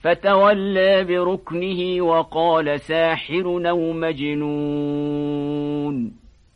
فتولى بركنه وقال ساحر أو مجنون